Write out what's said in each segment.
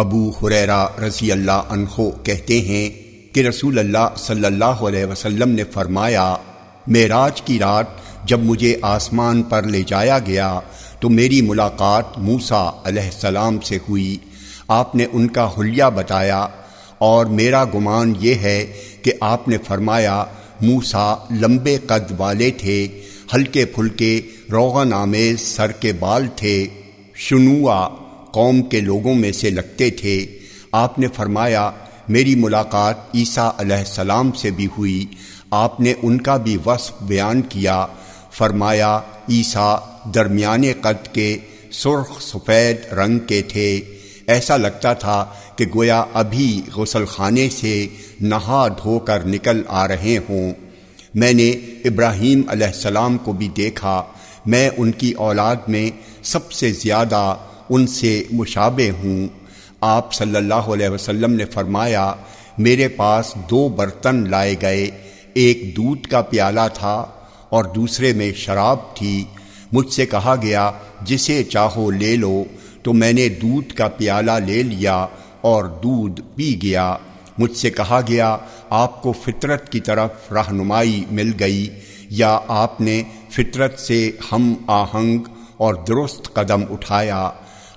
ابو حریرا رضی اللہ عنہ کہتے ہیں کہ رسول اللہ صلی اللہ علیہ وسلم نے فرمایا، معراج کی رات جب مجھے آسمان پر لے جایا گیا تو میری ملاقات موسا علیہ السلام سے ہوئی۔ آپ نے ان کا حلیہ بتایا اور میرا گمان یہ ہے کہ آپ نے فرمایا موسا لمبے قد والے تھے، ہلکے پھلکے روغن آمیز سر کے بال تھے۔ شنوا قوم کے لوگوں میں سے لگتے تھے۔ آپ نے فرمایا، میری ملاقات عیسیٰ علیہ السلام سے بھی ہوئی۔ آپ نے ان کا بھی وصف بیان کیا۔ فرمایا، عیسیٰ درمیانے قد کے سرخ سفید رنگ کے تھے۔ ایسا لگتا تھا کہ گویا ابھی غسل خانے سے نہا دھو کر نکل آ رہے ہوں۔ میں نے ابراہیم علیہ السلام کو بھی دیکھا۔ میں ان کی اولاد میں سب سے زیادہ ان سے مشابہ ہوں۔ آپ صلی اللہ علیہ وسلم نے فرمایا، میرے پاس دو برتن لائے گئے، ایک دودھ کا پیالہ تھا اور دوسرے میں شراب تھی۔ مجھ سے کہا گیا، جسے چاہو لے لو۔ تو میں نے دودھ کا پیالہ لے لیا اور دودھ پی گیا۔ مجھ سے کہا گیا، آپ کو فطرت کی طرف رہنمائی مل گئی، یا آپ نے فطرت سے ہم آہنگ اور درست قدم اٹھایا۔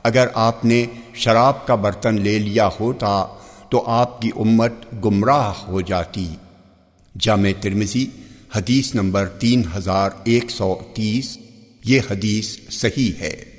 اگر آپ نے شراب کا برتن لے لیا ہوتا تو آپ کی امت گمراہ ہو جاتی۔ جامع ترمزی حدیث نمبر تین ہزار ایک سو تیس، یہ حدیث صحیح ہے۔